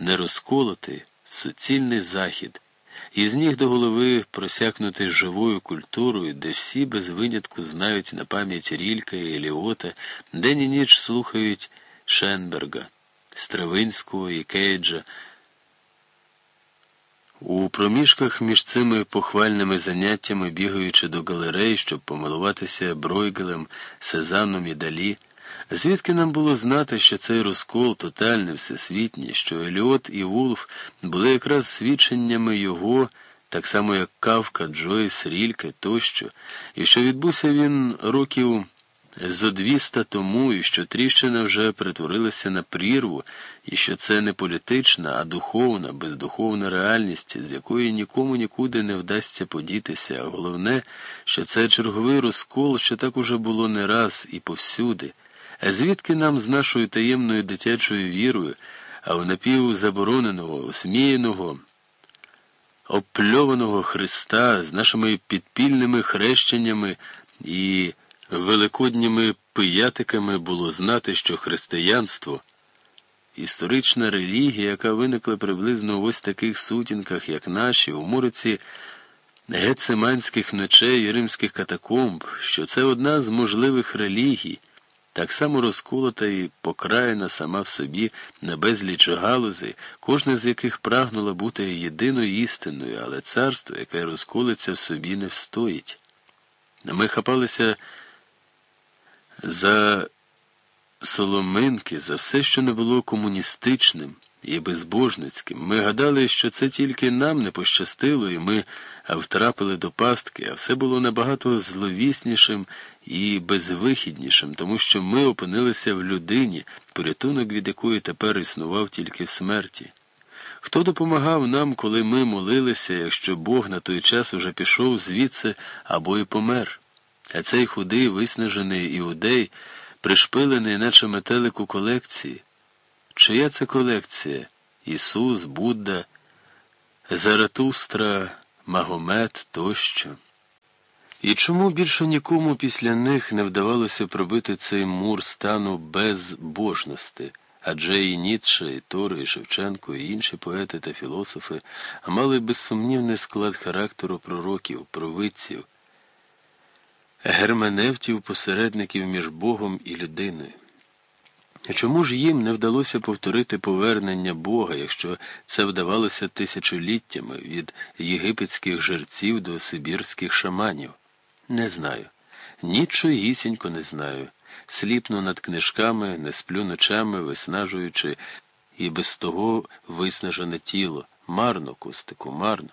не розколотий, суцільний захід, із ніг до голови просякнутий живою культурою, де всі без винятку знають на пам'ять Рілька і Еліота, день і ніч слухають Шенберга, Стравинського і Кейджа. У проміжках між цими похвальними заняттями, бігаючи до галерей, щоб помилуватися Бройгелем, Сезаном і Далі, звідки нам було знати, що цей розкол тотальний, всесвітній, що Еліот і Вулф були якраз свідченнями його, так само як Кавка, Джойс, Рільке тощо, і що відбувся він років зо двіста тому, і що тріщина вже перетворилася на прірву, і що це не політична, а духовна, бездуховна реальність, з якої нікому нікуди не вдасться подітися, а головне, що це черговий розкол, що так уже було не раз і повсюди. Звідки нам з нашою таємною дитячою вірою, а в напівзабороненого, осміяного, обпльованого Христа з нашими підпільними хрещеннями і великодніми пиятиками було знати, що християнство історична релігія, яка виникла приблизно в ось таких сутінках, як наші, у муриці гециманських ночей і римських катакомб, що це одна з можливих релігій, так само розколота і покраєна сама в собі на безліч галузей, кожна з яких прагнула бути єдиною істинною, але царство, яке розколиться в собі, не встоїть. Ми хапалися за соломинки, за все, що не було комуністичним і безбожницьким. Ми гадали, що це тільки нам не пощастило, і ми втрапили до пастки, а все було набагато зловіснішим і безвихіднішим, тому що ми опинилися в людині, порятунок від якої тепер існував тільки в смерті. Хто допомагав нам, коли ми молилися, якщо Бог на той час уже пішов звідси або й помер? А цей худий, виснажений іудей, пришпилений, наче метелик у колекції. Чия це колекція? Ісус, Будда, Заратустра, Магомед тощо. І чому більше нікому після них не вдавалося пробити цей мур стану безбожності? Адже і Ніцше, і Тори, і Шевченко, і інші поети та філософи мали безсумнівний склад характеру пророків, провидців, герменевтів, посередників між Богом і людиною. Чому ж їм не вдалося повторити повернення Бога, якщо це вдавалося тисячоліттями від єгипетських жерців до сибірських шаманів? Не знаю. Нічогісінько не знаю. Сліпну над книжками, не сплю ночами, виснажуючи і без того виснажене тіло. Марно, кустику, марно.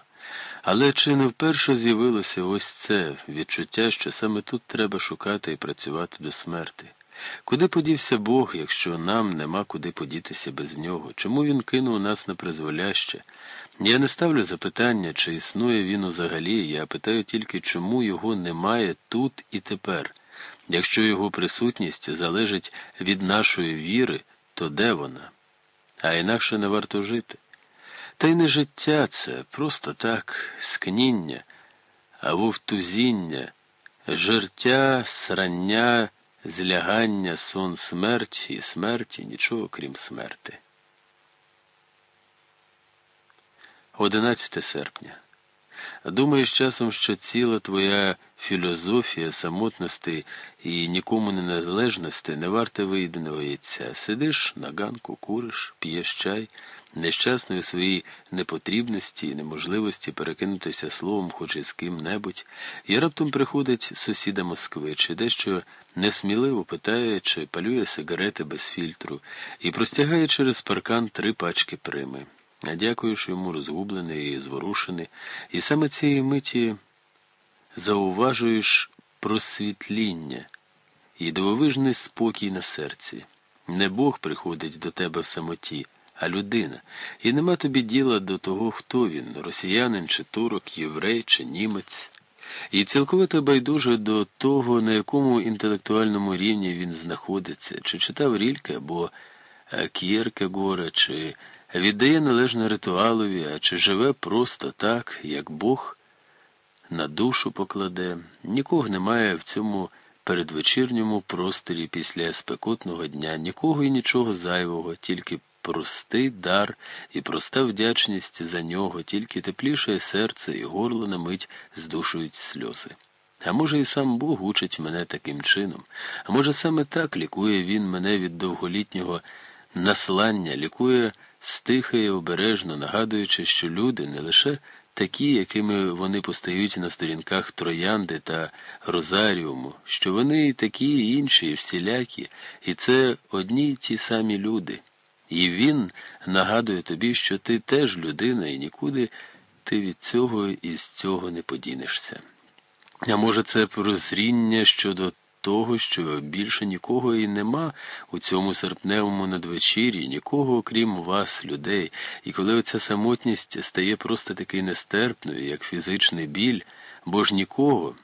Але чи не вперше з'явилося ось це відчуття, що саме тут треба шукати і працювати до смерти? Куди подівся Бог, якщо нам нема куди подітися без нього? Чому він кинув нас на призволяще? Я не ставлю запитання, чи існує він взагалі, я питаю тільки, чому його немає тут і тепер. Якщо його присутність залежить від нашої віри, то де вона? А інакше не варто жити. Та й не життя це, просто так, скніння, а вовтузіння, жертя, срання, злягання, сон смерті і смерті нічого крім смерти. 11 серпня. Думаєш часом, що ціла твоя філософія самотності і нікому не незалежності не варте виєденого яйця. Сидиш на ганку, куриш, п'єш чай нещасний своїй непотрібності і неможливості перекинутися словом хоч із ким-небудь, і раптом приходить сусіда Москвич і дещо несміливо питає, чи палює сигарети без фільтру, і простягає через паркан три пачки прими. Дякуєш йому розгублений і зворушений, і саме цієї миті зауважуєш просвітління і дивовижний спокій на серці. Не Бог приходить до тебе в самоті а людина. І нема тобі діла до того, хто він росіянин, чи турок, єврей, чи німець. І цілковито байдуже до того, на якому інтелектуальному рівні він знаходиться, чи читав Рільке або К'єркегора, чи віддає належне ритуалові, а чи живе просто так, як Бог на душу покладе, нікого немає в цьому передвечірньому просторі після спекотного дня, нікого і нічого зайвого, тільки простий дар і проста вдячність за нього, тільки тепліше серце і горло на мить здушують сльози. А може, і сам Бог учить мене таким чином, а може, саме так лікує він мене від довголітнього наслання, лікує стиха і обережно, нагадуючи, що люди не лише такі, якими вони постають на сторінках троянди та розаріуму, що вони і такі, і інші, і всілякі, і це одні й ті самі люди. І він нагадує тобі, що ти теж людина, і нікуди ти від цього і з цього не подінешся. А може, це прозріння щодо того, що більше нікого і нема у цьому серпневому надвечір'ї, нікого, окрім вас, людей, і коли оця самотність стає просто таки нестерпною, як фізичний біль, бо ж нікого.